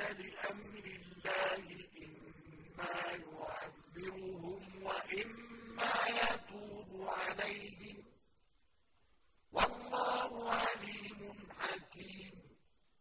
لأمر